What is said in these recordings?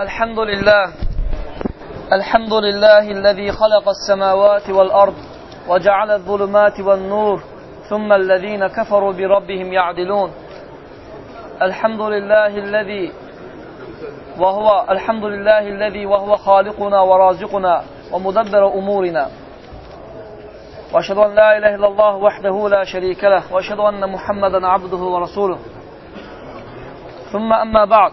الحمد لله. الحمد لله الذي خلق السماوات والأرض وجعل الظلمات والنور ثم الذين كفروا بربهم يعدلون. الحمد لله الذي وهو الحمد لله الذي وهو خالقنا ورازقنا ومدبر أمورنا. وأشهد أن لا إله إلا الله وحده لا شريك له وأشهد أن محمدا عبده ورسوله. ثم أما بعد.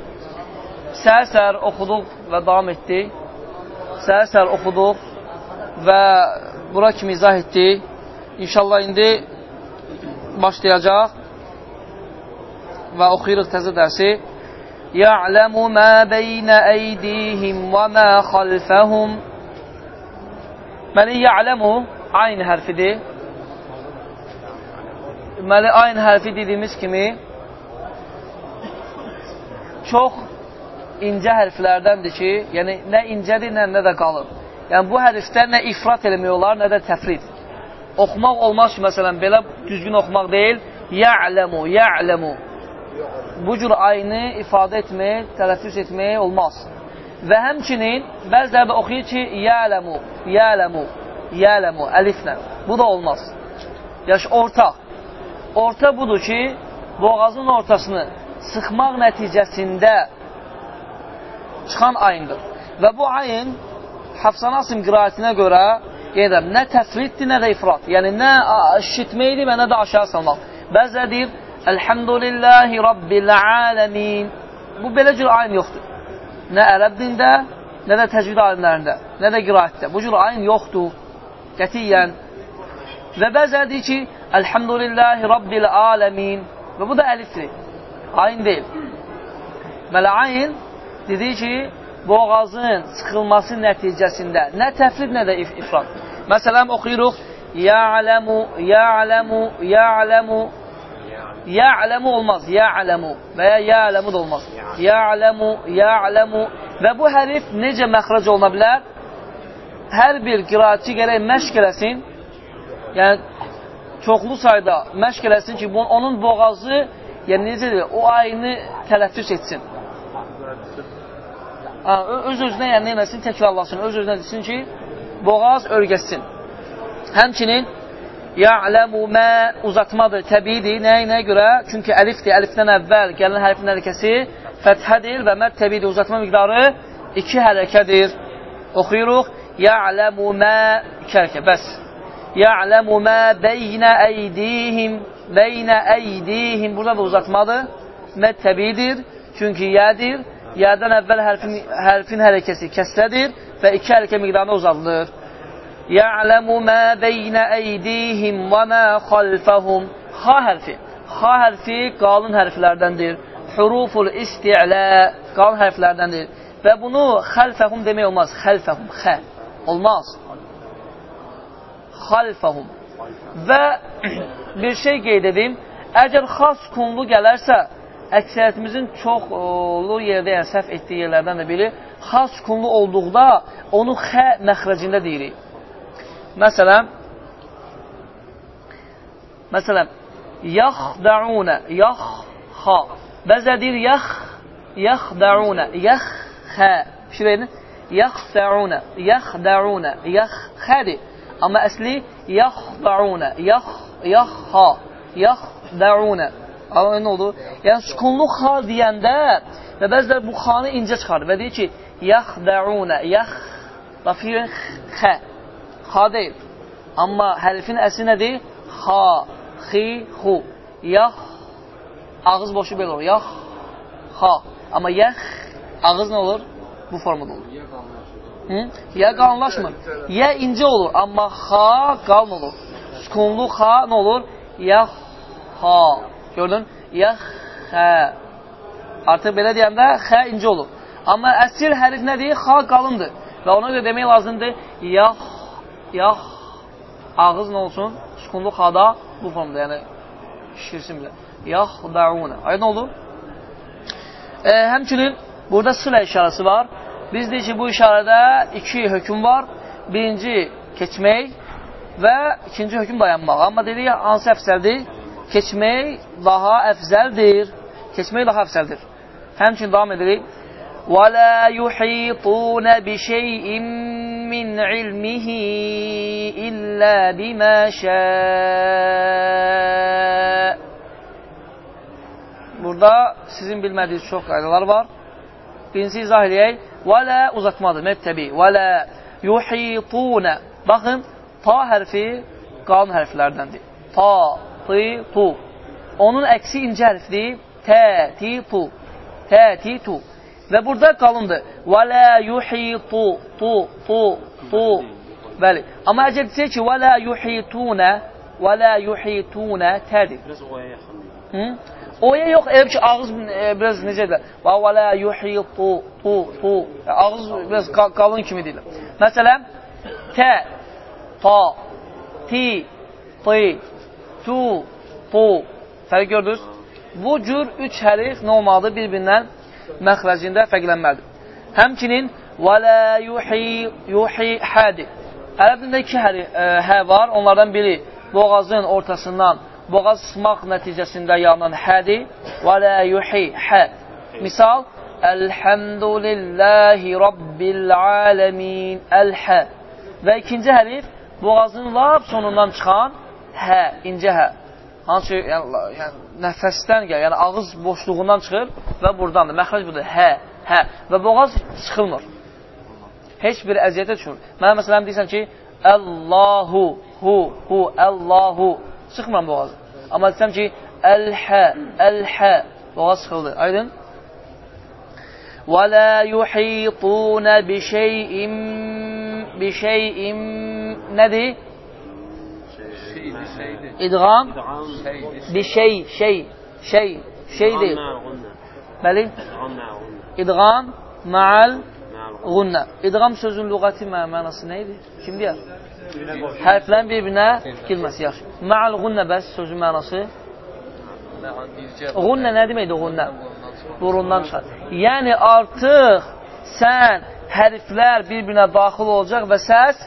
Səhər-səhər oxuduq və davam etdik. Səhər-səhər oxuduq və bura kimi izah etdik. İnşallah indi başlayacaq və oxuyuruq təzə dərsi. Ya'lamu ma beynə əydihim və ma xalfəhum Deməli, ya'lamu aynı hərfidir. Deməli, aynı hərfi dediyimiz kimi çox incə hərflərdəndir ki, yəni nə incədir, nə, nə də qalın. Yəni bu hərfdə nə ifrat eləmək olar, nə də təfrid. Oxumaq olmaz ki, məsələn, belə düzgün oxumaq deyil, ya'ləmu, ya'ləmu. Bu cür ayını ifadə etmək, tələffüz etmək olmaz. Və həmçinin bəziləri də oxuyur ki, ya'ləmu, ya'ləmu, ya'ləmu, əliflə. Bu da olmaz. Yaş orta. Orta budur ki, boğazın ortasını sıxmaq nəticəsində çıxan ayındır. Və bu ayın Hafsan Asim qirayətinə görə qeydəm, nə təfriddir, nə də ifrat. Yəni, nə şitməkdir və nə də aşağı salmaq. Bəzə deyir, Elhamdülillahi Rabbil aləmin. Bu, belə cür ayın yoxdur. Nə ərəb dində, nə də təcvid alimlərində, nə də qirayətdə. Bu cür ayın yoxdur, qətiyyən. Və bəzə deyir ki, Elhamdülillahi Rabbil aləmin. Və bu da əlifdir, ayın deyil. Mələ ayın dedi ki, boğazın sıxılması nəticəsində nə təfrid, nə də if ifrat. Məsələn, oxuyuruq, Ya'ləmu, ya'ləmu, ya'ləmu, ya'ləmu olmaz, ya'ləmu və ya ya'ləmu da olmaz. Ya'ləmu, ya'ləmu və bu hərif necə məxrac oluna bilər? Hər bir qiraatçı gərək məşq eləsin, yəni çoxlu sayda məşq eləsin ki, onun boğazı, yəni necədir, o ayını tələffüs etsin öz-özünə yəni neyməsin, təkrarlasın, öz-özünə desin ki, boğaz örgəsin. Həmçinin ya'ləmu mə uzatmadır, təbiidir. Nəyə, nəyə görə? Çünki əlifdir, əlifdən əvvəl gələn hərfin hərəkəsi fəthədir və məd təbiidir. Uzatma miqdarı iki hərəkədir. Oxuyuruq. Ya'ləmu mə iki hərəkə, bəs. Ya'ləmu mə beynə əydihim beynə əydihim burada da uzatmadır. Məd təbiidir, çünki yədir yədən əvvəl hərfin, hərfin hərəkəsi kəsrədir və iki hərəkə miqdarına uzadılır. Ya'ləmu mə beynə əydihim və mə xalfəhum. Xa hərfi. Xa hərfi qalın hərflərdəndir. Huruful isti'lə qalın hərflərdəndir. Və bunu xəlfəhum demək olmaz. Xəlfəhum. Xə. Olmaz. Xalfəhum. Və bir şey qeyd edim. Əgər xas kunlu gələrsə, əksəriyyətimizin çoxlu yerdə, yəni səhv etdiyi yerlərdən də biri, xas kunlu olduqda onu xə məxrəcində deyirik. Məsələn, məsələn, yaxdəunə, yax, xa. Bəzə deyir, yax, yaxdəunə, yax, xə. Şirəyini, yaxdəunə, yaxdəunə, yax, xədir. Amma əsli, yaxdəunə, yax, yax, xa, yaxdəunə. Amma nə oldu? Yəni, sükunlu xa deyəndə və bəzilər bu xanı incə çıxarır və deyir ki, yaxdəunə, yax, lafiyyə xə, xa deyil. Amma hərfin əsli nədir? Xa, xi, xu, yax, ağız boşu belə olur, yax, xa. Amma yax, ağız nə olur? Bu formada olur. Hı? Ya qalınlaşmır. Ya incə olur, amma xa qalın olur. Sükunlu xa nə olur? Yax, xa. Gördün? Yaxə. Artıq belə deyəndə xə incə olur. Amma əsil hərif nədir? Xa qalındır. Və ona görə demək lazımdır, yax, yax, ağız nə olsun? Sukunlu xada bu formda, yəni şişirsin bilə. Yaxdauna. Aydın oldu? E, həmçinin burada sılə işarəsi var. Biz deyik ki, bu işarədə iki hökm var. Birinci, keçmək və ikinci hökm dayanmaq. Amma dedik, hansı əfsəldir? Keçmək daha əfzəldir. Keçmək daha əfzəldir. Həmçinin davam edirik. وَلَا يُحِيطُونَ بِشَيْءٍ مِّنْ عِلْمِهِ إِلَّا بِمَا شَاءَ Burada sizin bilmədiyiniz çox qaydalar var. Birincisi izah edək. وَلَا uzatmadır, məttəbi. وَلَا يُحِيطُونَ Baxın, ta hərfi qalın hərflərdəndir. Ta, ti, tu. Onun əksi incə hərfdir. Tə, ti, tu. Tə, ti, tu. Və burada qalındır. Və la yuhitu, tu, tu, tu. Bəli. Amma əgər desək ki, və la yuhituna, və la yuhituna tədir. Biraz oya yaxın. Hı? Oya yox, elə ki, ağız e, biraz necə deyilər? Və və la yuhitu, tu, tu. Ağız biraz qalın kimi deyilir. Məsələn, tə, ta, ti, ti, tu, tu. Fərq gördünüz? Bu cür üç hərif nə olmalıdır? Bir-birindən məxrəcində fərqlənməlidir. Həmçinin və la yuhi yuhi hadi. Ərəb dilində iki həri, ə, hə var. Onlardan biri boğazın ortasından boğaz sıxmaq nəticəsində yalanan hədir. Və la yuhi hə. Misal Elhamdülillahi Rabbil aləmin Əl-hə Və ikinci hərif boğazın lap sonundan çıxan hə, incə hə. Hansı yəni, yəni, nəfəsdən gəlir, yəni ağız boşluğundan çıxır və buradandır. Məxrəc budur, hə, hə. Və boğaz çıxılmır. Heç bir əziyyətə düşmür. Mənə məsələn deyirsən ki, Allahu, hu, hu, Allahu. Çıxmıram boğazı. Amma desəm ki, əl-hə, əl-hə. Boğaz çıxıldı. Aydın? وَلَا يُحِيطُونَ بِشَيْءٍ بِشَيْءٍ Nədir? İdğam bir şey, şey, şey, şey deyil. Bəli? İdğam ma'al ğunnə. İdğam sözün lüğəti mənası nə idi? Kim deyər? Hərflərin bir-birinə girməsi, yaxşı. Ma'al ğunnə bəs sözün mənası? Ğunnə nə deməkdir ğunnə? Burundan çıxar. Yəni artıq sən hərflər bir-birinə daxil olacaq və səs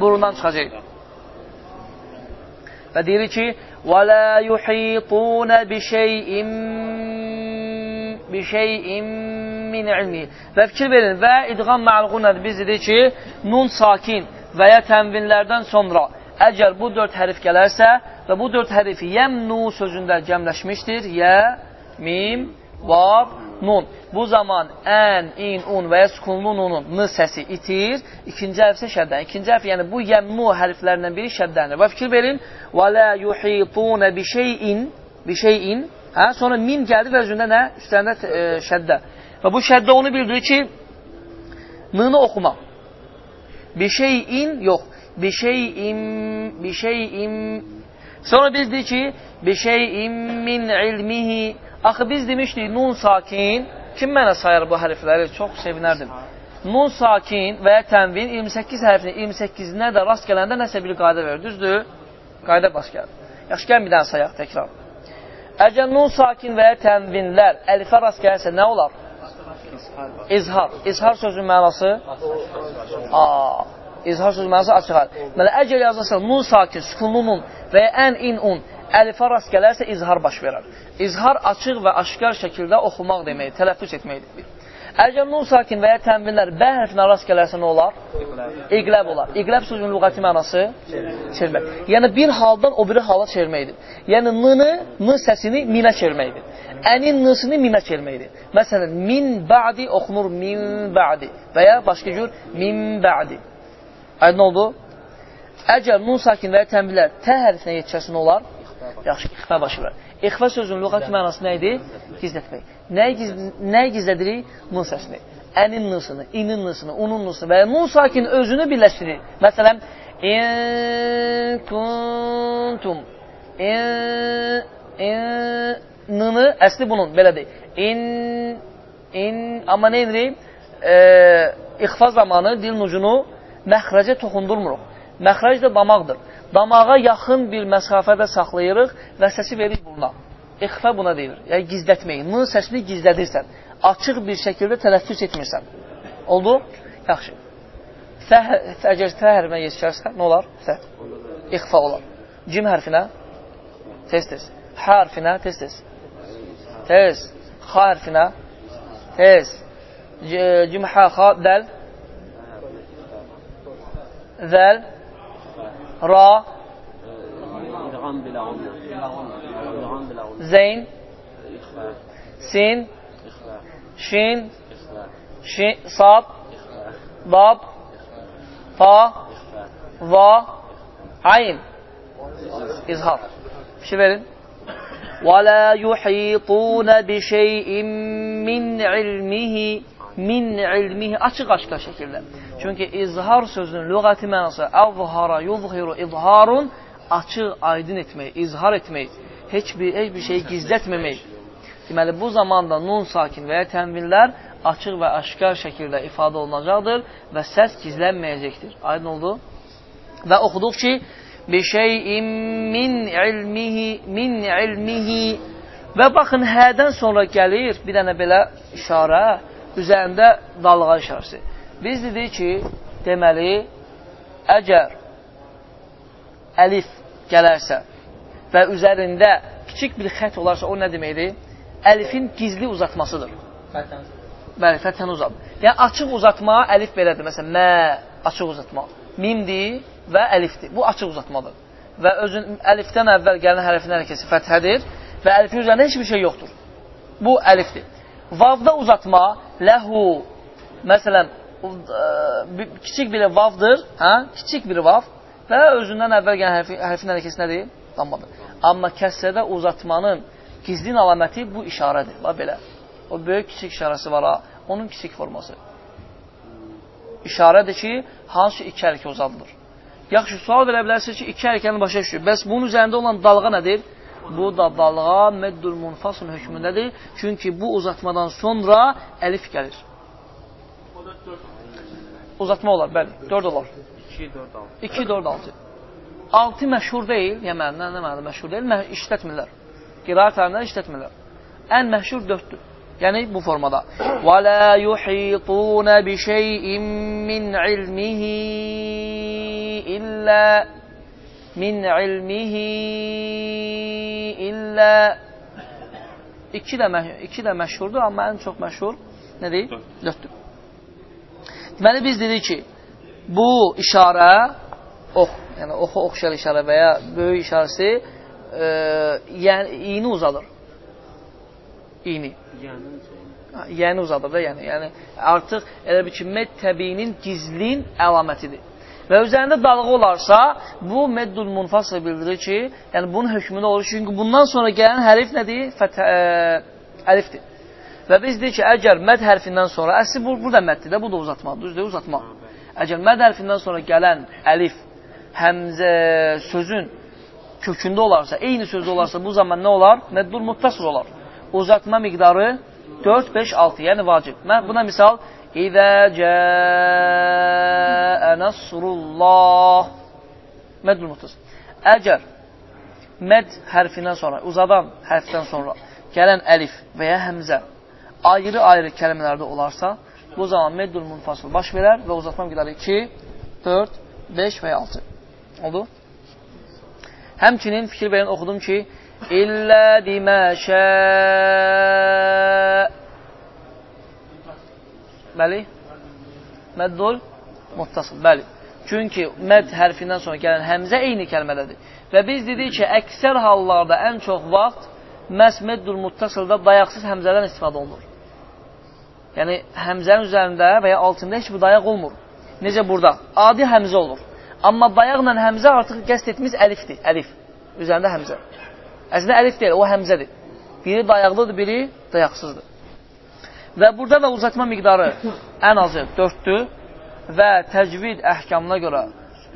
burundan çıxacaq. Və deyir ki, وَلَا يُحِيطُونَ بِشَيْءٍ بِشَيْءٍ مِنْ عِلْمِهِ Və fikir verin, və idğam mə'lğunədir. Biz dedik ki, nun sakin və ya tənvinlərdən sonra əgər bu dörd hərif gələrsə və bu dörd hərifi yəmnu sözündə cəmləşmişdir, yə, mim, vav, nun. Bu zaman ən, in, un və ya sukunlu nunun n səsi itir. İkinci hərf isə şəddən. İkinci hərf, yəni bu yəmnu hərflərindən biri şəddəndir. Və fikir verin, və lə yuhitunə bi şeyin, bi şeyin, hə? sonra min gəldi və özündə nə? Üstərində e, şəddə. Və bu şəddə onu bildirir ki, n-nı oxumaq. Bi şeyin, yox. Bi şeyin, bi şeyin. Sonra biz deyik ki, bi şeyin min ilmihi. Axı biz demişdik, nun sakin, Kim mənə sayar bu hərfləri? Çox sevinərdim. Nun sakin və ya tənvin 28 hərfinin 28-nə də rast gələndə nəsə bir qayda verir. Düzdür? Qayda baş gəlir. Yaxşı, gəlin bir dənə sayaq təkrar. Əgər nun sakin və ya tənvinlər əlifə rast gəlirsə nə olar? İzhar. İzhar sözün mənası? Aa, izhar sözün mənası açıq hal. Mələ, əgər yazırsa nun sakin, sükunlu nun və ya ən in un əlifə rast gələrsə izhar baş verər. İzhar açıq və aşkar şəkildə oxumaq deməkdir, tələffüz etməkdir. Əgər nun sakin və ya tənvinlər bə hərfinə rast gələrsə nə olar? İqləb olar. İqləb sözün lüğəti mənası çevirmək. Yəni bir haldan o biri hala çevirməkdir. Yəni n-nı, n səsini minə çevirməkdir. Ənin n-sını mimə çevirməkdir. Məsələn, min ba'di oxunur min ba'di və ya başqa cür min ba'di. Aydın oldu? Əgər nun sakin və ya tənvinlər tə hərfinə yetişəsin olar, yaxşı, ixfə başı var. İxfə sözünün lüğət mənası nə idi? Gizlətmək. Nəyi, giz nəyi gizlədirik? Nun səsini. Ənin nısını, inin nısını, unun nısını və nun sakin özünü birləşdirir. Məsələn, in kuntum in, in nını, əsli bunun, belədir. İn, in, amma nə edirik? E, ixfa zamanı dilin ucunu məxrəcə toxundurmuruq. Məxrəc də damaqdır. Damağa yaxın bir məsafədə saxlayırıq və səsi veririk buruna. İxfa buna deyilir. Yəni gizlətməyin. Nın səsini gizlədirsən. Açıq bir şəkildə tələffüz etmirsən. Oldu? Yaxşı. Fəh, əgər fə hərfinə yetişərsə, nə olar? Fə. İxfa olar. Cim hərfinə tez-tez. Hə hərfinə tez-tez. Tez. Xa hərfinə tez. Cim hə, xa, dəl. Zəl. را. زين. سين. شين. شين صاد. ضاد. فا ظا عين. إظهار. شبرين ولا يحيطون بشيء من علمه. Min ilmihi açıq-aşkar şəkildə. Çünki izhar sözünün lüğəti mənası əvhara, yuzhiru, izharun açıq, aydın etmək, izhar etmək, heç bir, heç bir şeyi gizlətməmək. Deməli, bu zamanda nun sakin və ya tənvillər açıq və aşkar şəkildə ifadə olunacaqdır və səs gizlənməyəcəkdir. Aydın oldu? Və oxuduq ki, bir şeyin min ilmihi, min ilmihi və baxın, hədən sonra gəlir bir dənə belə işarə, üzərində dalğa işarəsi. Biz dedik ki, deməli, əgər əlif gələrsə və üzərində kiçik bir xət olarsa, o nə deməkdir? Əlifin gizli uzatmasıdır. Fətən. Bəli, fəthəni uzat. Yəni, açıq uzatma əlif belədir. Məsələn, mə, açıq uzatma. Mimdir və əlifdir. Bu açıq uzatmadır. Və özün əlifdən əvvəl gələn hərfin hərəkəsi fəthədir və əlifin üzərində heç bir şey yoxdur. Bu əlifdir. Vavda uzatma, ləhu, məsələn, ə, kiçik bir vavdır, hə? kiçik bir vav və özündən əvvəl gələn hərfin, hərfin hərəkəsi nədir? Dammadır. Amma kəssədə uzatmanın gizlin alaməti bu işarədir. Bax belə. O böyük kiçik işarəsi var ha. Onun kiçik forması. İşarədir ki, hansı iki hərəkə uzadılır. Yaxşı, sual verə bilərsiniz ki, iki hərəkəni başa düşür. Bəs bunun üzərində olan dalğa nədir? Bu da dalğa meddül munfasın hökmündədir. Çünki bu uzatmadan sonra əlif gəlir. Uzatma olar, bəli. 4 olar. 2, 4, 6. 2, 4, 6. 6 məşhur deyil, yeməli, nə, mənalı məşhur deyil, mə işlətmirlər. Qiraat əlimdə işlətmirlər. Ən məşhur 4-dür. Yəni bu formada. Və la yuhitun bi şey'in min ilmihi illə min ilmihi illə iki də iki də məşhurdur, amma ən çox məşhur nədir? Dörddür. Deməli biz dedik ki, bu işarə ox, yəni oxu oxşar işarə və ya böyük işarəsi e, yəni iğni uzadır. İğni. Yəni uzadır da, yəni. Yəni artıq elə bir ki, med təbiinin gizlin əlamətidir. Və üzərində dalğı olarsa, bu meddul munfasıl bildirir ki, yəni bunun hökmündə olur. Çünki bundan sonra gələn hərif nədir? Fətə, ə, e, əlifdir. Və biz deyik ki, əgər məd hərfindən sonra, əsli bu, burada məddir də, bu da uzatma, düzdür, uzatma. Əgər məd hərfindən sonra gələn əlif, həmzə, sözün kökündə olarsa, eyni sözdə olarsa, bu zaman nə olar? Məddul muttasıl olar. Uzatma miqdarı 4, 5, 6, yəni vacib. Mən buna misal İzə cəə nəsrullah Məddül muhtas. Əgər məd hərfindən sonra, uzadan hərfdən sonra gələn əlif və ya həmzə ayrı-ayrı kəlmələrdə olarsa, bu zaman meddül munfasıl baş verər və uzatma miqdarı 2, 4, 5 və ya 6. Oldu? Həmçinin fikir verin, oxudum ki, İllə bimə şə Bəli. Məddul muttasıl. Bəli. Çünki məd hərfindən sonra gələn həmzə eyni kəlmədədir. Və biz dedik ki, əksər hallarda ən çox vaxt məhz məddul muttasılda dayaqsız həmzədən istifadə olunur. Yəni, həmzənin üzərində və ya altında heç bir dayaq olmur. Necə burada? Adi həmzə olur. Amma dayaqla həmzə artıq qəst etmiş əlifdir. Əlif. Üzərində həmzə. Əslində əlif deyil, o həmzədir. Biri dayaqlıdır, biri dayaqsızdır. Və burada da uzatma miqdarı ən azı 4-dür və təcvid əhkamına görə,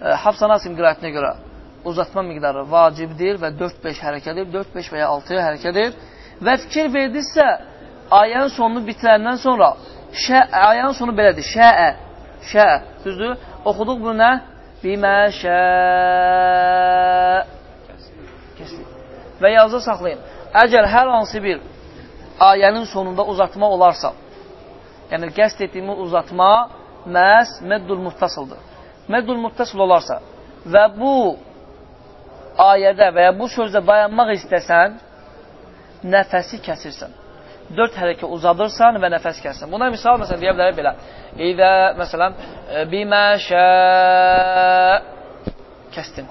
e, Hafsan Asim qirayətinə görə uzatma miqdarı vacibdir və 4-5 hərəkədir, 4-5 və ya 6 hərəkədir Və fikir verdinizsə, ayənin sonunu bitirəndən sonra şə, ayənin sonu belədir. Şəə, şəə, düzdür? Oxuduq bunu nə? Bimə şə Və yazda saxlayın. Əgər hər hansı bir ayənin sonunda uzatma olarsa, yəni qəst etdiyimi uzatma məhz meddul muttasıldır. Meddul muttasıl olarsa və bu ayədə və ya bu sözdə dayanmaq istəsən, nəfəsi kəsirsən. Dörd hərəkə uzadırsan və nəfəs kəsirsən. Buna misal, məsələn, deyə bilərək belə. İdə, məsələn, bimə şə kəstin.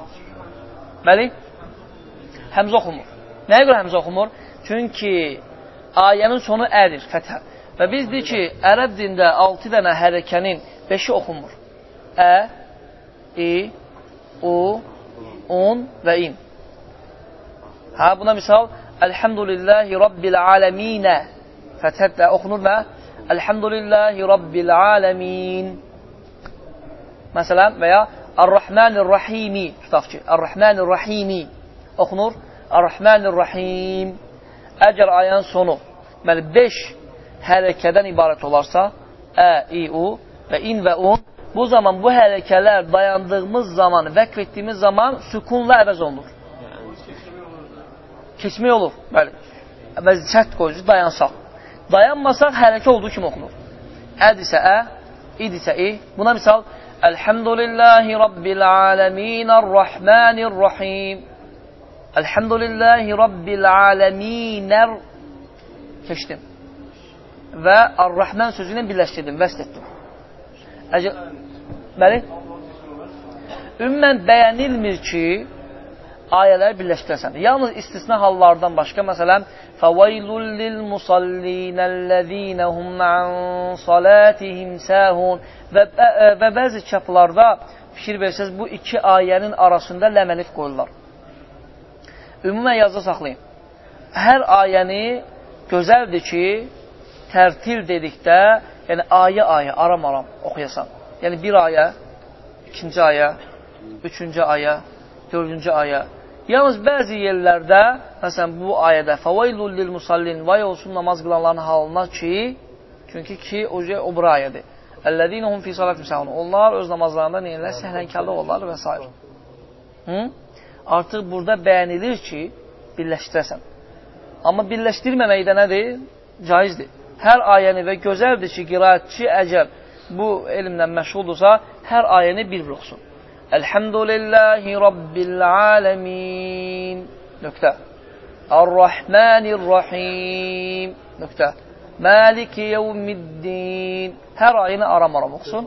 Bəli? Həmzə oxumur. Nəyə görə həmzə oxumur? Çünki ayənin sonu ədir, fəthə. Və biz deyik ki, ərəb dində 6 dənə hərəkənin 5-i oxunmur. Ə, i, u, un və in. Hə, buna misal, Elhamdülillahi Rabbil aləminə. Fəthətlə oxunur nə? Elhamdülillahi Rabbil aləmin. Məsələn, və ya Ar-Rahmanir-Rahimi. Tutaq ki, Ar-Rahmanir-Rahimi oxunur. Ar-Rahmanir-Rahim. Əgər ayənin sonu, deməli, 5 hərəkədən ibarət olarsa, ə, i, u və in və un, bu zaman bu hərəkələr dayandığımız zaman, vəqf etdiyimiz zaman sükunla əvəz olunur. Keçmək olur, bəli. Əvəz şərt qoyucu, dayansaq. Dayanmasaq, hərəkə olduğu kimi oxunur. Ədirsə ə, idirsə i. Buna misal, Elhamdülillahi Rabbil aləmin, Ar-Rahmanir-Rahim. Elhamdülillahi Rabbil aləminər keçdim. Və Ar-Rahman sözü ilə birləşdirdim, vəsd etdim. Əgər, bəli, ümumən bəyənilmir ki, ayələri birləşdirəsən. Yalnız istisna hallardan başqa, məsələn, فَوَيْلٌ لِلْمُصَلِّينَ الَّذ۪ينَ هُمْ عَنْ صَلَاتِهِمْ سَاهُونَ və, və bəzi kəflarda fikir versəz, bu iki ayənin arasında ləməlif qoyurlar. Ümumən yazda saxlayın. Hər ayəni gözəldir ki, tərtil dedikdə, yəni ayə-ayə, aram-aram oxuyasan. Yəni bir ayə, ikinci ayə, üçüncü ayə, dördüncü ayə. Yalnız bəzi yerlərdə, məsələn, bu ayədə fəvaylul lil musallin, vay olsun namaz qılanların halına ki, çünki ki, o, o bir ayədir. Əlləzinəhum fi salat müsəhun. Onlar öz namazlarında neyirlər? Səhlənkarlıq olar və s. Hı? Artıq burada bəyənilir ki, birləşdirəsən. Amma birləşdirməməkdə nədir? Caizdir. Hər ayəni və gözəldir ki, qiraətçi əgər bu elmlə məşğuldursa, hər ayəni bir-bir oxusun. Elhamdülillahi Rabbil aləmin. Nöqtə. Ar-Rahmanir-Rahim. Nöqtə. Maliki yevmiddin. Hər ayını aram-aram oxusun.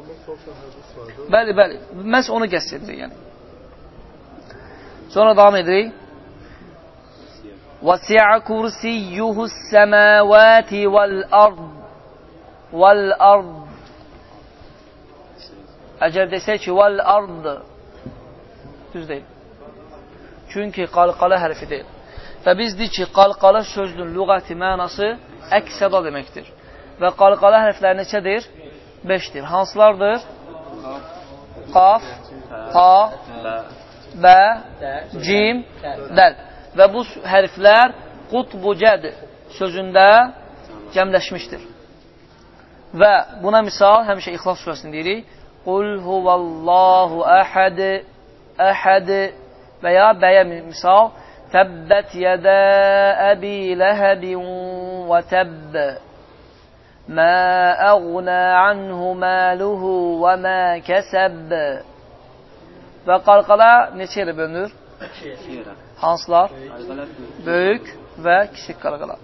Bəli, bəli. Məhz onu qəsd edirik, yəni. Sonra davam edirik. وَسِعَ كُرْسِيُّهُ السَّمَاوَاتِ وَالْأَرْضِ وَالْأَرْضِ Əgər desək ki, وَالْأَرْضِ Düz deyil. Çünki qalqala hərfi deyil. Və biz deyik ki, qalqala sözünün lüğəti mənası əksəda deməkdir. Və qalqala hərfləri neçədir? Beşdir. Hansılardır? Qaf, ha, bə, cim, dəl. Və bu hərflər qutbucəd sözündə cəmləşmişdir. Və buna misal, həmişə İxlas surəsini deyirik. Qul huvallahu əhəd əhəd və ya bəyə misal Təbbət yədə əbi ləhəbin və təbb Mə əğnə anhu məluhu və mə kəsəb Və qalqala neçə yerə bölünür? Hansılar? Böyük və kiçik qalqala.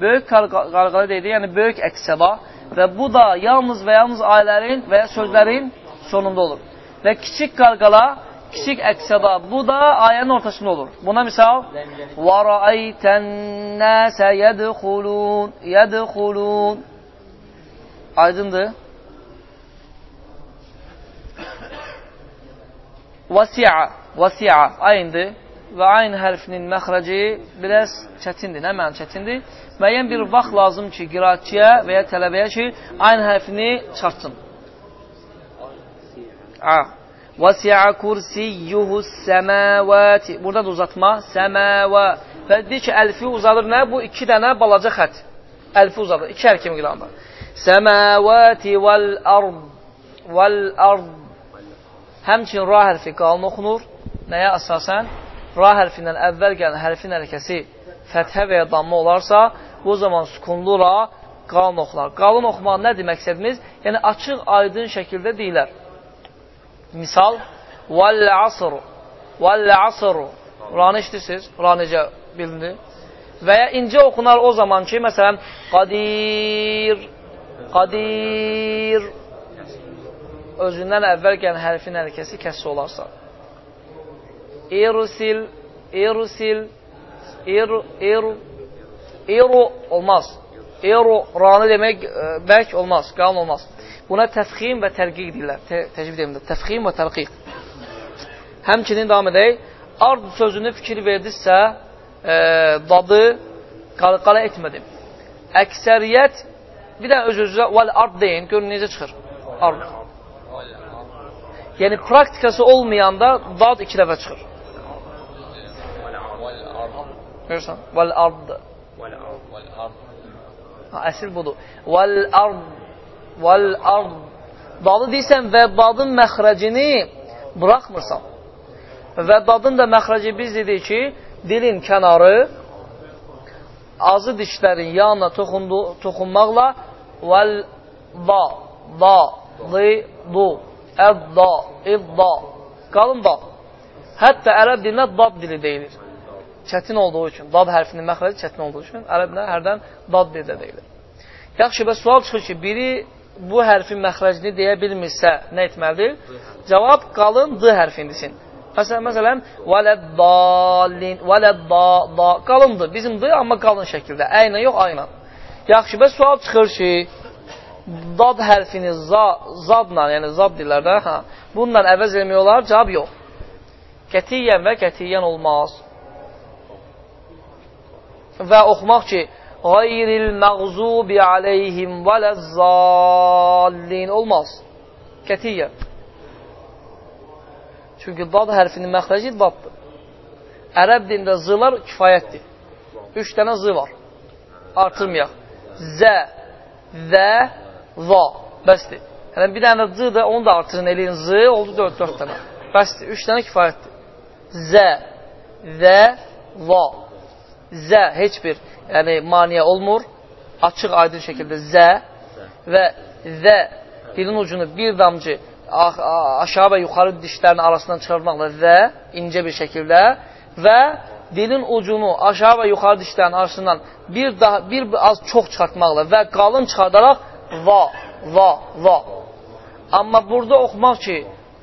Böyük qalqala deyildi, yəni böyük əksəba və bu da yalnız və yalnız ayələrin və ya sözlərin sonunda olur. Və kiçik qalqala kiçik əksəda. Bu da ayənin ortasında olur. Buna misal وَرَأَيْتَ النَّاسَ يَدْخُلُونَ يَدْخُلُونَ Aydındır. Vasi'a, vasi'a aynıdır və ayn hərfinin məxrəci biraz çətindir. Nə mənim çətindir? Müəyyən bir vaxt lazım ki, qiraatçıya və ya tələbəyə ki, ayn hərfini çıxartsın. A. Vəsiyə kursiyyuhu səməvəti. Burada da uzatma. Səməvə. Və deyir ki, əlfi uzadır nə? Bu iki dənə balaca xət. Əlfi uzadır. İki ərkim qılan var. Səməvəti vəl-ərd. Vəl-ərd. Həmçin ra hərfi qalın oxunur. Nəyə əsasən? Ra hərfindən əvvəl gələn hərfin hərəkəsi fəthə və ya damma olarsa, bu zaman sukunlu ra qalın oxular. Qalın oxumaq nədir məqsədimiz? Yəni, açıq, aydın şəkildə deyilər. Misal, vəl-əsr, vəl-əsr. Ranı işləyirsiniz, ra necə bilinir? Və ya incə oxunar o zaman ki, məsələn, qadir, qadir özündən əvvəl gələn hərfin hərəkəsi kəssi olarsa. İrsil, irsil, ir, ir, iru olmaz. Iru, ranı demək ə, bərk olmaz, qalın olmaz. Buna təfxim və tərqiq deyirlər. Te təcvid edirlər. Təfxim və tərqiq. Həmçinin davam edək. Ard sözünü fikir verdinizsə, e, dadı qalqala etmədim. Əksəriyyət bir də öz-özünə vəl ard deyin, görün necə çıxır. Ard. Yəni praktikası olmayanda dad iki dəfə çıxır. Görürsən? Vəl ard. Ha, əsl budur. Vəl ard. Vəl ard. Dadı deyirsən və dadın məxrəcini buraxmırsan. Və dadın da məxrəci biz dedik ki, dilin kənarı azı dişlərin yanına toxundu, toxunmaqla vəl da, da, dı, du, əd-da, id-da, qalın dad. Hətta ərəb dilinə dad dili deyilir. Çətin olduğu üçün, dad hərfinin məxrəci çətin olduğu üçün ərəblə hərdən dad dili də deyilir. Yaxşı, və sual çıxır ki, biri bu hərfin məxrəcini deyə bilmirsə, nə etməlidir? Cavab qalın D hərfindisin. Məsələn, məsələn, vələddallin, vələdda, da, qalındır. Bizimdir, amma qalın şəkildə. Əynə yox, ayla. Yaxşı, və sual çıxır ki, dad hərfini za, zadla, yəni zad dillərdə, hə, bununla əvəz eləmək olar? Cavab yox. Qətiyyən və qətiyyən olmaz. Və oxumaq ki, Qayril məğzubi aleyhim vələzzallin olmaz. Qətiyyən. Çünki dad hərfinin məxrəci daddır. Ərəb dilində zılar kifayətdir. Üç dənə zı var. Artırmayaq. Zə, zə, va. Bəsdir. Yəni, bir dənə zı da, onu da artırın eləyin zı, oldu 4-4 dənə. Bəsdir. Üç dənə kifayətdir. Zə, zə, va. Zə, heç bir yəni, maniyə olmur. Açıq, aydın şəkildə zə və zə dilin ucunu bir damcı aşağı və yuxarı dişlərin arasından çıxarmaqla və incə bir şəkildə və dilin ucunu aşağı və yuxarı dişlərin arasından bir daha bir az çox çıxartmaqla və qalın çıxardaraq va, va, va. Amma burada oxumaq ki,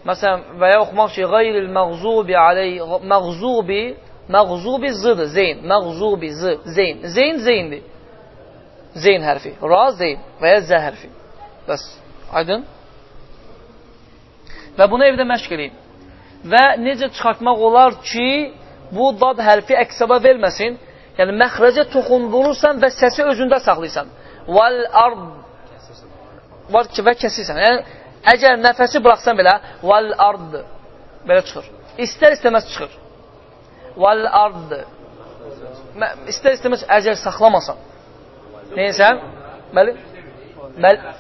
məsələn, və ya oxumaq ki, qayril məğzubi aleyh, məğzubi, məğzubi zıdır, zeyn, məğzubi zı, zeyn, zeyn, zeyndir. Zeyn hərfi, ra, zeyn və ya zə hərfi. Bəs, aydın? Və bunu evdə məşq edin. Və necə çıxartmaq olar ki, bu dad hərfi əksaba verməsin. Yəni, məxrəcə toxundurursan və səsi özündə saxlayırsan. Vəl ard var ki, və kəsirsən. Yəni, əgər nəfəsi buraxsan belə, vəl ard belə çıxır. İstər-istəməz çıxır. Vəl ard İstər-istəməz əgər saxlamasan. Neysən? Bəli? Bəli?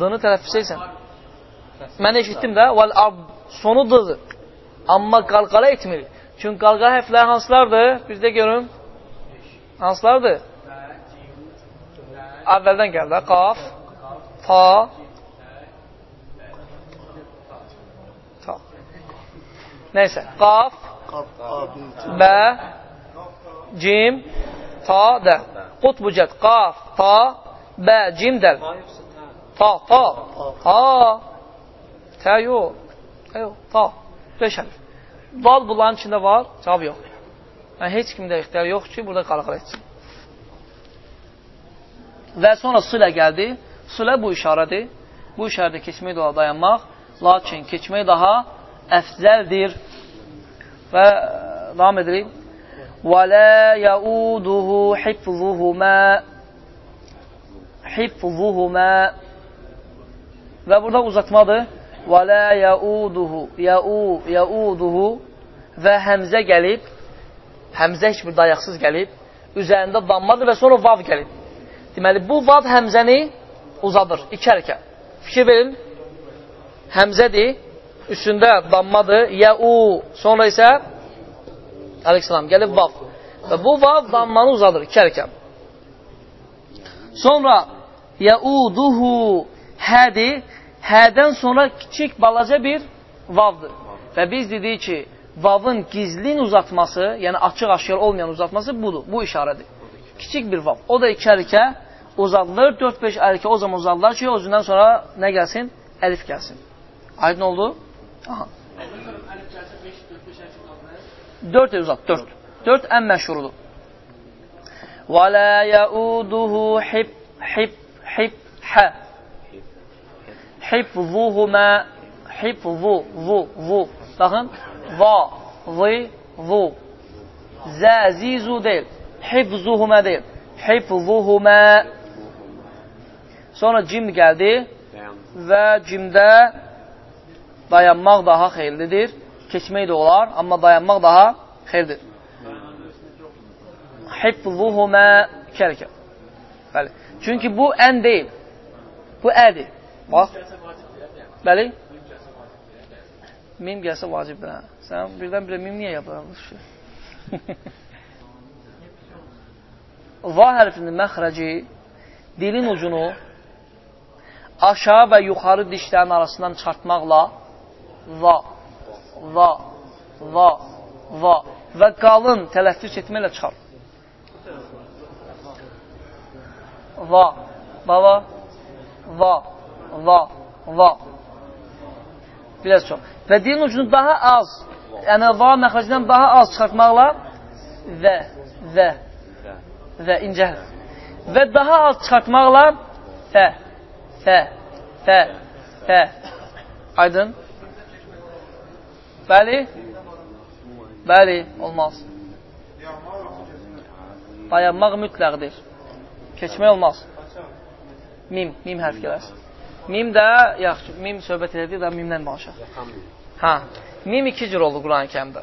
Dını tələffüs etsən. Mən eşitdim də, vəl ab sonu dıdır. Amma qalqala etmir. Çünki qalqala hərfləri hansılardır? Bizdə görün. Hansılardır? Əvvəldən gəldi. Qaf, ta, ta. Neysə, qaf, bə, cim, ta, də. Qutbucət, qaf, ta, bə, cim, dəl. Ta, ta, ta. Tə yox. Tə yox. Ta. Beş hərf. Dal bunların içində var, cavab yox. Yəni, heç kimdə ixtiyar yox ki, burada qalqal etsin. Və sonra sılə gəldi. Sılə bu işarədir. Bu işarədə keçmək də dayanmaq. Lakin keçmək daha əfzəldir. Və davam edirik. وَلَا يَعُودُهُ حِفْظُهُمَا حِفْظُهُمَا Və burada uzatmadır. və la yauduhu, yau, yauduhu və həmzə gəlib, həmzə heç bir dayaqsız gəlib, üzərində dammadır və sonra vav gəlib. Deməli, bu vav həmzəni uzadır, iki hərəkət. Fikir verin, həmzədir, üstündə dammadır, yəu, sonra isə Aleyhisselam gəlib vav. Və bu vav dammanı uzadır, iki hərəkət. Sonra yəuduhu hədir, hədən sonra kiçik balaca bir vavdır. Və biz dedik ki, vavın gizlin uzatması, yəni açıq-aşkar olmayan uzatması budur, bu işarədir. Kiçik bir vav. O da iki hərəkə uzadılır, 4-5 hərəkə o zaman uzadılır ki, özündən sonra nə gəlsin? Əlif gəlsin. Aydın oldu? Aha. 4 uzat, 4. 4 ən məşhurudur. Və la yauduhu hib hib hib hə hifzuhuma hifzu zu zu baxın va zi zu zə zizu deyil hifzuhuma deyil hifzuhuma sonra cim gəldi və cimdə dayanmaq daha xeyirlidir keçmək də olar amma dayanmaq daha xeyirdir hifzuhuma kərkə bəli çünki bu ən deyil bu ədir bax Bəli? Mim gəlsə vacibdir. Hə. Sən birdən-birə mim niyə yapırmışsın? Va hərfinin məxrəci dilin ucunu aşağı və yuxarı dişlərin arasından çıxartmaqla va, va, va, va və qalın tələffüz etməklə çıxar. Va, baba, va, va, va. Biraz çox. Və dilin ucunu daha az, yəni va məxrəcindən daha az çıxartmaqla və, və, və incə. Və daha az çıxartmaqla fə, fə, fə, fə. Aydın? Bəli? Bəli, olmaz. Dayanmaq mütləqdir. Keçmək olmaz. Mim, mim hərf gələrsin. Mim də, yaxşı, mim söhbət elədik də mimdən danışaq. Hə, mim iki cür oldu Quran-ı kəmdə.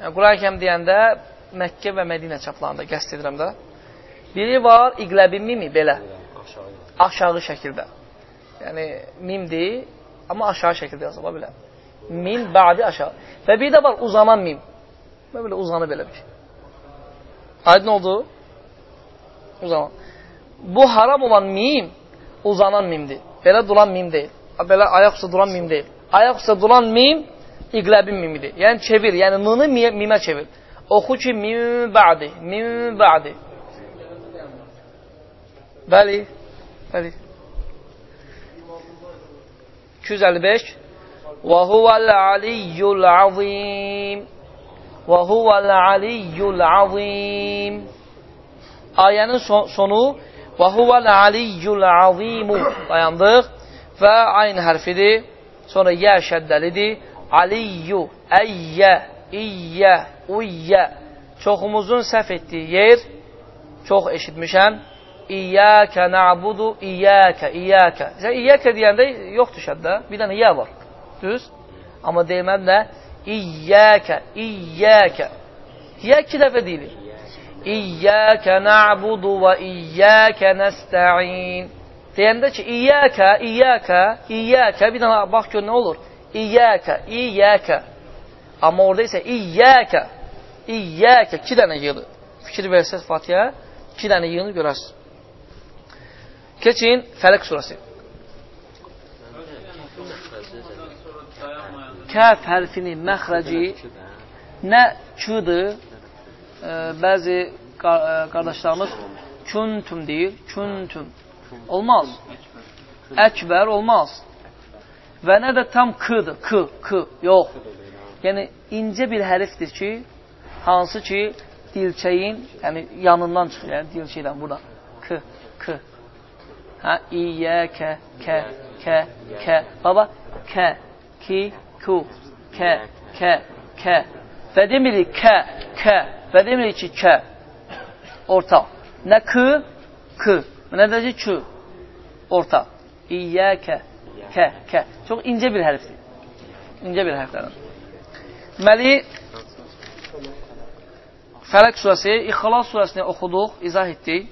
Yəni, Quran-ı kəm deyəndə Məkkə və Mədinə çaplarında qəst edirəm də. Biri var, iqləbi mimi belə, aşağı şəkildə. Yəni, mimdir, amma aşağı şəkildə yazıla bilər. Mim, bədi aşağı. Və bir də var, uzanan mim. Belə uzanı belə bir şey. Aydın oldu? Uzanan. Bu haram olan mim, uzanan mimdir. Belə duran mim deyil. Belə ayaq üstə duran mim deyil. Ayaq üstə duran mim iqləbin mimidir. Yəni çevir, yəni nını mimə çevir. Oxu ki, min ba'di, min ba'di. Bəli, bəli. 255 Və huvəl aliyyul azim Və huvəl aliyyul azim Ayənin sonu Və huvəl aliyyul azimu dayandıq və ayn hərfidir. Sonra yə şəddəlidir. Aliyyu, əyyə, iyyə, uyyə. Çoxumuzun səhv etdiyi yer, çox eşitmişəm. İyyəkə na'budu, iyyəkə, iyyəkə. Sən iyyəkə deyəndə yoxdur şəddə, bir dənə yə var. Düz? Deməli nə? İyyəkə, iyyəkə. Yə iki dəfə deyilir. İyyəkə na'budu və iyyəkə nəstə'in. Deyəndə ki, iyyəkə, iyyəkə, iyyəkə, bir dənə bax gör nə olur? İyyəkə, iyyəkə. Amma orada isə iyyəkə, iyyəkə, iki dənə yığılır. Fikir versəz Fatihə, iki dənə yığını görərsiniz. Keçin Fələq surası. Kəf hərfinin məxrəci nə küdür, bəzi qardaşlarımız küntüm deyir, küntüm. Olmaz. Əkbər olmaz. Və nə də tam k-dır, k, k, yox. Yəni, incə bir hərfdir ki, hansı ki, dilçəyin, yəni yanından çıxır, yəni dilçəydən burada. K, k. Hə, iyə, kə, kə, kə, kə. Baba, kə, ki, ku, kə, kə, kə. Və demirik kə, kə. Və demirik ki, kə, orta. Nə k, k. Nə deyəcək k, orta. İyyəkə, Kə, kə. Çox incə bir hərfdir. İncə bir hərflərdir. Deməli, Fələq surəsi, İxlas surəsini oxuduq, izah etdik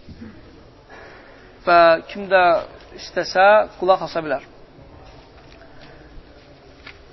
və kim də istəsə qulaq asa bilər.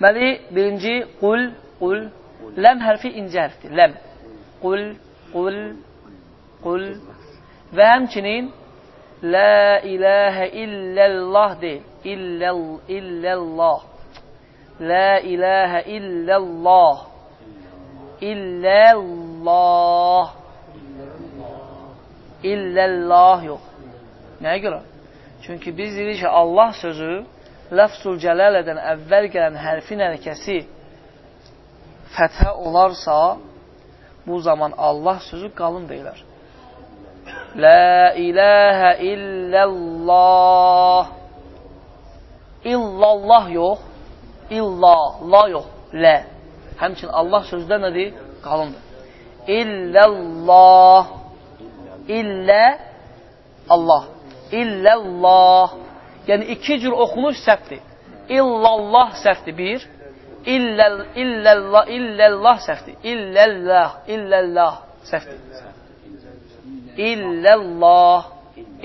Deməli, birinci qul, qul, ləm hərfi incə hərfdir, ləm. Qul, qul, qul və həmçinin La iləhə illəllah deyil. İlləl, illəllah. La iləhə illəllah. İlləllah. İlləllah yox. Nəyə görə? Çünki biz deyirik ki, Allah sözü ləfzul cələlədən əvvəl gələn hərfin hərəkəsi fəthə olarsa, bu zaman Allah sözü qalın deyilər. La ilahə illallah. İllallah yox. İlla, la yox. Lə. Həmçin Allah sözdə nədir? Qalındır. İllallah. İllə Allah. İllallah. Yəni iki cür oxunuş səhvdir. İllallah səhvdir bir. İlləl, illəllah, illəllah səhvdir. İlləllah, illəllah səhvdir. İlləllah,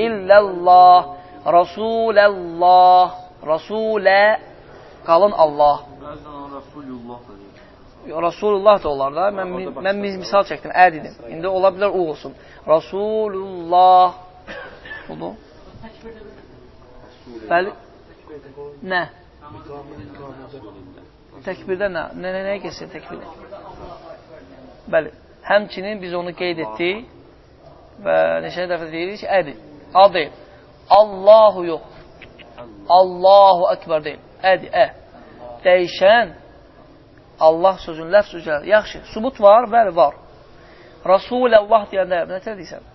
illəllah, Rasuləllah, Rasulə, qalın Allah. Rasulullah da olar da. Mən, mən misal çəkdim, ə dedim. İndi ola bilər o olsun. Rasulullah. Oldu? Bəli. Nə? Təkbirdə nə? Nə, nə, nəyə keçsin təkbirdə? Bəli. Həmçinin biz onu qeyd etdik və neçə dəfə deyirik ki, ədir. A deyil. Allahu yox. Allahu Ekber deyil. Ədir, ə. Dəyişən Allah sözün ləfz üzrə. Yaxşı, subut var, bəli, var. Rasulallah deyəndə nə deyirsən?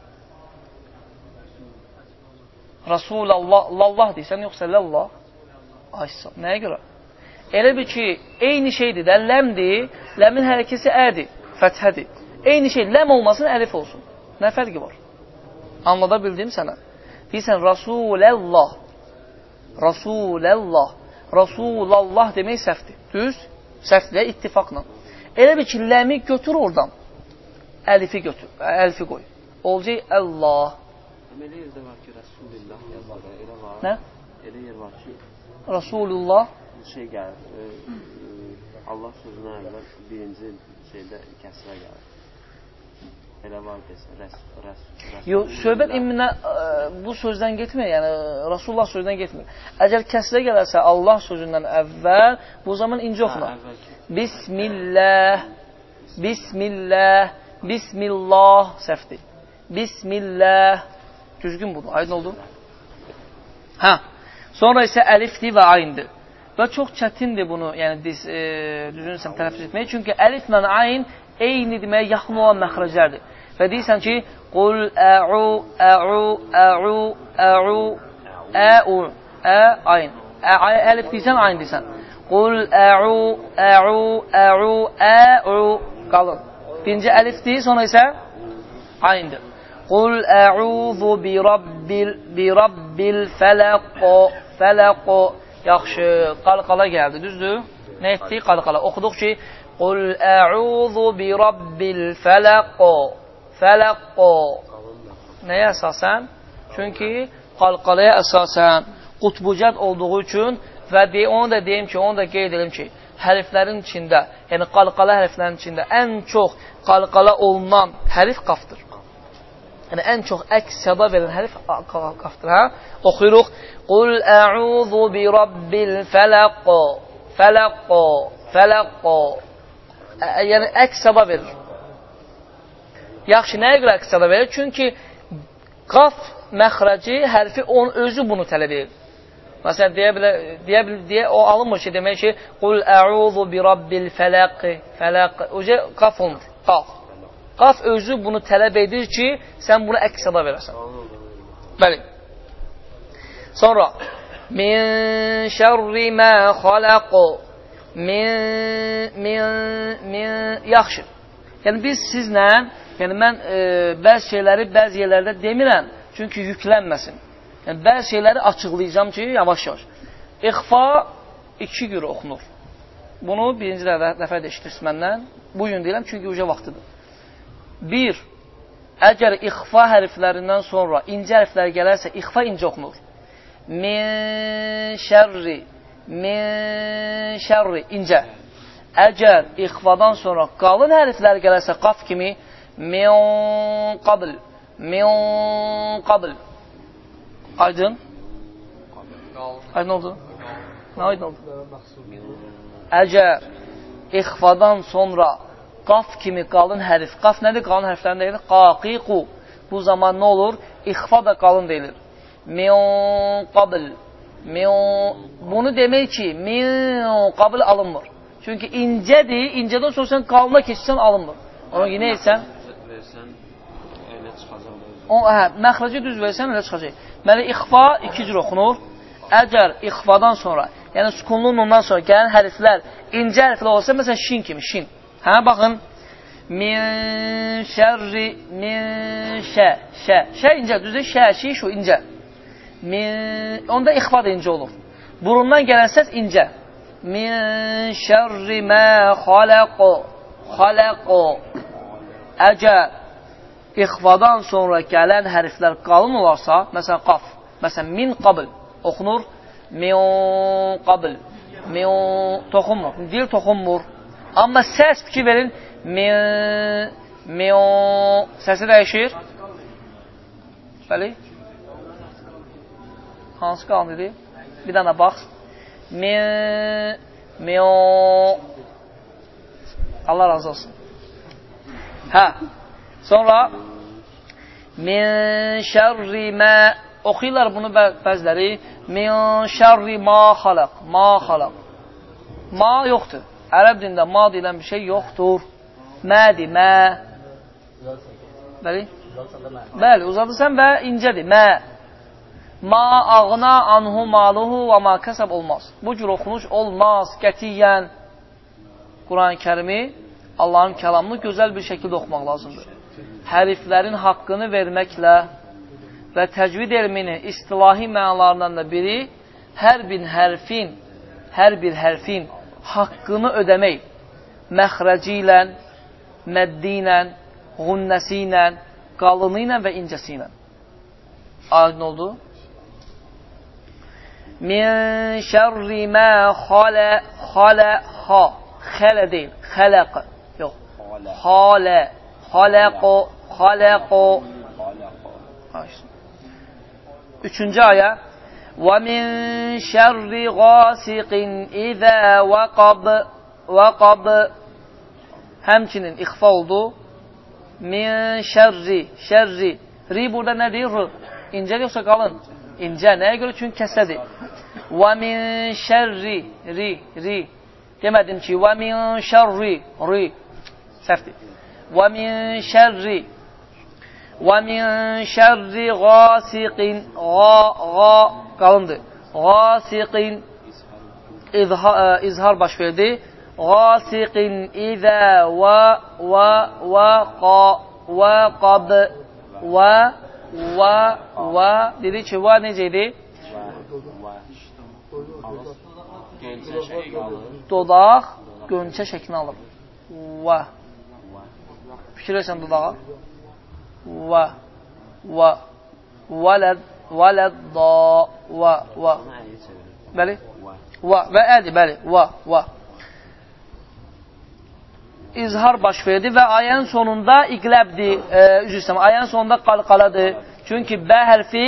Rasulallah, lallah deyirsən, yoxsa lallah? Aysa, nəyə görə? Elə bir ki, eyni şeydir də, ləmdir, ləmin hərəkəsi ədir, fəthədir. Eyni şey, ləm olmasın, əlif olsun. Nə fərqi var? Anlada bildim sənə. Deyirsən, Rasulallah, Rasulallah, Rasulallah demək səhvdir. Düz? Səhvdir, ittifaqla. Elə bir ki, ləmi götür oradan. Əlifi götür, əlifi qoy. Olacaq Allah. Elə yerdə var ki, Rasulullah yazılır, elə var. Nə? Elə yer var ki, Rasulullah şey gəlir, e, e, Allah sözünə əvvəl birinci şeydə kəsrə gəlir. Elə var desə, rəs, rəs, rəs. Yox, söhbət imminə bu sözdən getmir, yəni Rasulullah sözündən getmir. Əgər kəsrə gələrsə Allah sözündən əvvəl, bu zaman incə oxuna. Bismillah, Bismillah, Bismillah səhvdir. Bismillah, düzgün budur, aydın oldu? Hə, sonra isə əlifdir və ayndır. Və çox çətindir bunu, yəni diz, e, düzünsəm tələffüz etmək. Çünki əliflə ayn eyni deməyə yaxın olan məxrəclərdir. Və deyirsən ki, qul ə'u, ə'u, ə'u, ə'u, ə'u, ə, ayn. Ə, əlif deyirsən, ayn deyirsən. Qul ə'u, ə'u, ə'u, ə'u, qalın. Birinci əlifdir, sonra isə ayndır. Qul ə'udhu bi rabbil, bi rabbil fələq, fələq, yaxşı, qalqala gəldi, düzdür? Nə etdik? Qalqala. Oxuduq ki, Qul ə'udhu bi rabbil fələq, fələq. Nəyə əsasən? Çünki qalqalaya əsasən qutbucət olduğu üçün və de, onu da deyim ki, onu da qeyd edim ki, hərflərin içində, yəni qalqala hərflərin içində ən çox qalqala olunan hərf qafdır. Yəni, ən çox əks səda verən hərf qafdır, hə? Oxuyuruq. Qul ə'udhu bi rabbil fələq, fələq, fələq. Yəni, əks səda verir. Yaxşı, nəyə görə əks səda verir? Çünki qaf məxrəci hərfi onun özü bunu tələb edir. Məsələn, deyə bilər, deyə, bilər, deyə o alınmır ki, demək ki, Qul əuzu bi rabbil fələqi, fələqi. Oca qaf olmur, qaf. Qaf özü bunu tələb edir ki, sən bunu əksada verəsən. Bəli. Sonra, min şərri mə xaləqu, min, min, min, yaxşı. Yəni, biz sizlə, yəni mən e, bəzi şeyləri bəzi yerlərdə demirəm, çünki yüklənməsin. Yəni, bəzi şeyləri açıqlayacağım ki, yavaş-yavaş. İxfa iki gün oxunur. Bunu birinci dəfə, dəfə də işitirsiniz məndən. Bu gün deyirəm, çünki uca vaxtıdır. Bir, əgər ixfa hərflərindən sonra incə hərflər gələrsə, ixfa incə oxunur. Min şərri, min şərri, incə. Əgər ixfadan sonra qalın hərflər gələrsə, qaf kimi, min qabl, min qabl, Aydın? Aydın oldu? Nə aydın oldu? Əgər ixfadan sonra qaf kimi qalın hərf, qaf nədir? Qalın hərflərin deyilir? Qaqiqu. Bu zaman nə olur? İxfa da qalın deyilir. Min qabl. Min... Bunu demək ki, min qabl alınmır. Çünki incədir, incədən sonra sən qalına keçsən alınmır. Ona yenə etsən, o, hə, məxrəci düz versən, elə çıxacaq. Deməli, ixfa iki cür oxunur. Əgər ixfadan sonra, yəni sükunlu nundan sonra gələn hərflər incə hərflər olsa, məsələn, şin kimi, şin. Hə, baxın. Min şərri, min şə, şə. Şə incə, düzdür, şə, şi, şu, incə. Min, onda ixfa da incə olur. Burundan gələn səs incə. Min şərri mə xaləqo, xaləqo. Əgər ixvadan sonra gələn hərflər qalın olarsa, məsələn, qaf, məsələn, min qabl oxunur, min qabl, min toxunmur, dil toxunmur. Amma səs fikir verin, min, min, səsi dəyişir. Bəli? Hansı qalın dedi? Bir dənə bax. Min, min, Allah razı olsun. Hə, Sonra min şərri mə oxuyurlar bunu bə bəziləri min şərri ma xalaq ma xalaq ma yoxdur. Ərəb dində ma deyilən bir şey yoxdur. Mədir, mə. Bəli? Bəli, uzadırsan və incədir. Mə. Ma ağna anhu maluhu və ma kəsəb olmaz. Bu cür oxunuş olmaz qətiyyən. Quran-ı kərimi Allahın kəlamını gözəl bir şəkildə oxumaq lazımdır hərflərin haqqını verməklə və təcvid elminin istilahi mənalarından da biri hər bir hərfin, hər bir hərfin haqqını ödəmək məxrəci ilə, məddi ilə,ğunnəsi ilə, qalını ilə və incəsi ilə. Aydın oldu? Min şərri mə xalə, xalə, xa, xələ deyil, xələq, yox, xalə, xaləqo, xaləqo. Üçüncü ayə. Və min şərri qasiqin izə vəqab, vəqab. Həmçinin ixfa oldu. Min şərri, şərri. Ri burada nədir? R. İncə yoxsa qalın? İncə. Nəyə görə? Çünki kəsədir. Və min şərri, ri, ri. Demədim ki, və min şərri, ri. Səhvdir. ومن شر ومن شر غاسق غا غا qalındı. Gasiqin izhar, izhar baş verdi. Gasiqin izə və və və qa və qab və və və dedi ki, və necə idi? Dodaq gönçə şəklini alır. Və Fikir versən dudağa. Və, və, vələd, vələd, da, və, və. Bəli? Və, və ədir, bəli, və, və. İzhar baş verdi və ayənin sonunda iqləbdir, e, üzr istəyəm, ayənin sonunda qalqaladır. Çünki bə hərfi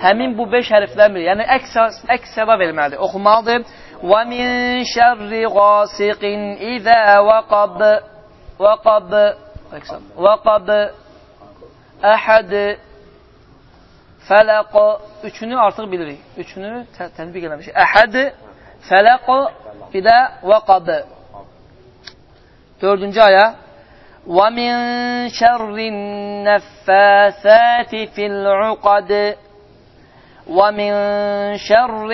həmin bu beş hərflərdir. Yəni, əks, əks səda verməlidir, oxumalıdır. Və min şərri qasiqin izə vəqab, vəqab, Və qad əhəd Fələqə üçünü artıq bilirik. Üçünü tətbiq eləmiş. Əhəd, fələqə, bir də vəqəd. Dördüncü aya. وَمِنْ شَرِّ النَّفَّاثَاتِ فِي الْعُقَدِ وَمِنْ شَرِّ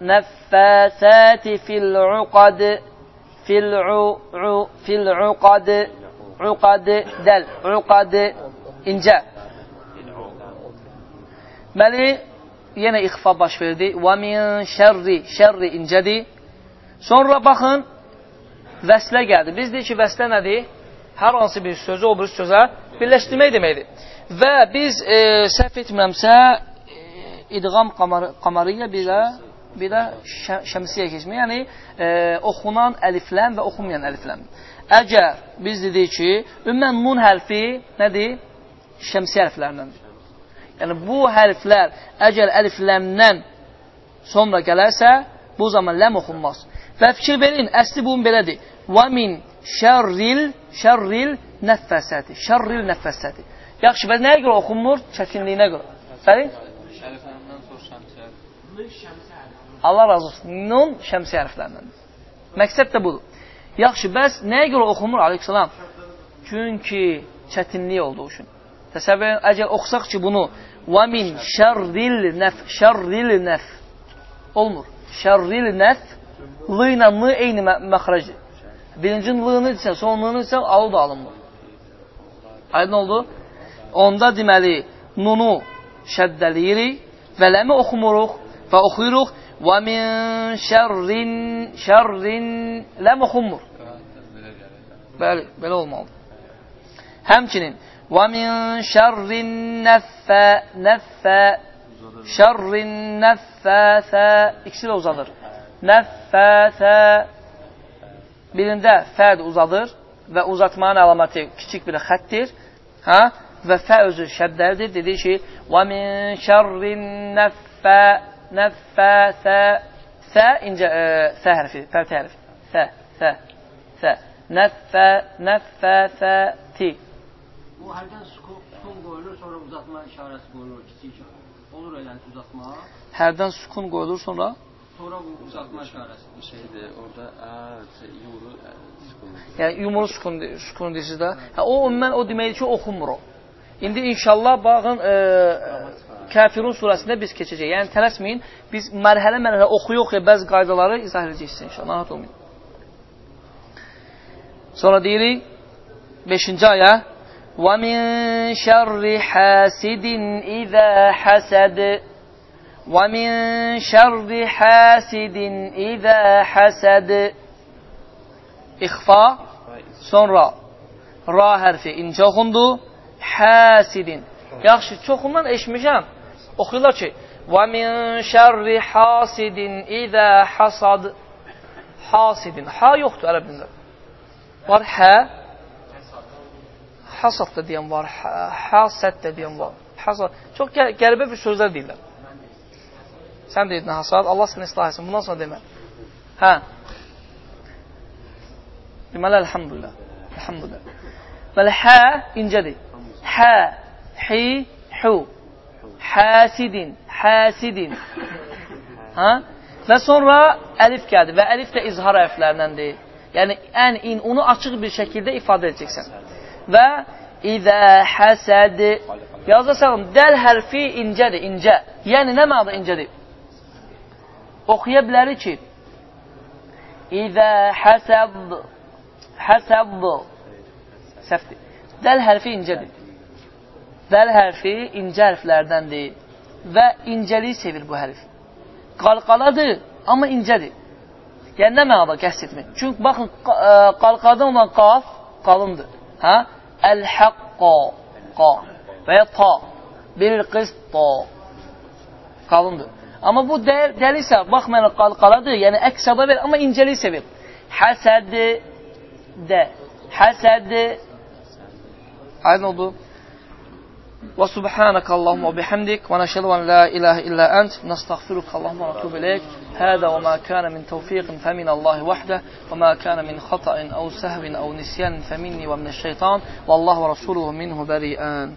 النَّفَّاثَاتِ فِي الْعُقَدِ فِي الْعُقَدِ uqad, dəl, uqad, incə. Məli, yenə ixfa baş verdi. Və min şərri, şərri incədir. Sonra baxın, vəslə gəldi. Biz deyik ki, vəslə nədir? Hər hansı bir sözü o bir sözə birləşdirmək deməkdir. Və biz e, səhv etmirəmsə, e, idğam qamarı, qamarı ilə bir də şəmsiyə keçmək, yəni e, oxunan əlifləm və oxunmayan əlifləm. Əgər biz dedik ki, ümumən nun hərfi nədir? Şəmsiyə hərflərindəndir. Yəni bu hərflər əgər əlifləmdən sonra gələrsə, bu zaman ləm oxunmaz. Və fikir verin, əsli bunun belədir. Və min şərril, şərril nəffəsəti. Şərril nəffəsəti. Yaxşı, və nəyə görə oxunmur? Çətinliyinə görə. Bəli? Şəriflərindən sonra şəmsiyə. Allah razı olsun. Nun şəmsi hərflərindəndir. Məqsəd də budur. Yaxşı, bəs nəyə görə oxunmur aleyhissalam? Çünki çətinlik olduğu üçün. Təsəvvür edin, əgər oxusaq ki bunu və min şərril nəf, şərril nəf olmur. Şərril nəf lı ilə mı eyni məxrəci. Birinci lığını isə, sonluğunu isə alı da alınmır. Aydın oldu? Onda deməli, nunu şəddəliyirik və ləmi oxumuruq və oxuyuruq Və min şərrin şərrin ləm oxunmur. Bəli, belə olmalıdır. Həmçinin və min şərrin nəffə nəffə şərrin nəffəsə ikisi də uzadır. Nəffəsə birində fəd uzadır və uzatmanın əlaməti kiçik bir xəttir. Hə? Və fə özü şəddəlidir. Dedi ki, və min şərrin nəffə nəffəsə sə incə ə, sə hərfi, pərti hərfi. Sə, sə, sə. Nəffə, nəffəsəti. Bu hərdən sukun qoyulur, sonra uzatma işarəsi qoyulur, kiçik işarə. Olur elə uzatma. Hərdən sukun qoyulur, sonra sonra bu uzatma işarəsi. Şeydir, orada ə, yumru sukun. Yəni yumru sukun, sukun deyirsiniz də. Hə, o ümumən o deməkdir ki, oxunmur o. İndi inşallah baxın e, Kafirun surəsində biz keçəcəyik. Yəni tələsməyin. Biz mərhələ-mərhələ oxuya-oxuya bəzi qaydaları izah edəcəyik sizə inşallah. Narahat olmayın. Sonra deyirik 5-ci ayə Və min şərri hasidin izə həsəd Və min şərri hasidin izə həsəd İxfa sonra ra hərfi incə oxundu həsidin Yaxşı, çoxundan eşmişəm oxuyurlar ki, Və min şərri hasidin izə hasad hasidin. Ha yoxdur ərəb dilində. Var hə. Hasad da deyən var. Hasad da deyən var. Hasad. Çox qəribə bir sözlər deyirlər. Sən deyirdin hasad. Allah səni islah etsin. Bundan sonra demə. Hə. Deməli, əlhamdülillah. Əlhamdülillah. Bəli, hə incədir. Hə, hi, hu həsidin, həsidin. Ha? Və sonra əlif gəldi və əlif də izhar hərflərindəndir. Yəni, ən in, onu açıq bir şəkildə ifadə edəcəksən. Və İzə həsəd yazasan, dəl hərfi incədir, incə. Yəni, nə mənada incədir? Oxuya bilərik ki, İzə həsəd həsəd səhvdir. Dəl hərfi incədir. Dəl hərfi incə hərflərdəndir və incəliyi sevir bu hərf. Qalqaladır, amma incədir. Yəni, nə mənada qəst etmək? Çünki, baxın, e, qalqadan olan qaf qalındır. Hə? Əl-həqqa, qa və ya ta, bir qist-ta, qalındır. Amma bu dəl, dəl isə, baxmayaraq qalqaladır, yəni əksada ver, amma incəliyi sevir. Həsəd, də, həsəd, aydın oldu. وسبحانك اللهم وبحمدك ونشهد أن لا إله إلا أنت نستغفرك اللهم ونتوب إليك. هذا وما كان من توفيق فمن الله وحده وما كان من خطأ أو سهو أو نسيان فمني ومن الشيطان والله ورسوله منه بريئان.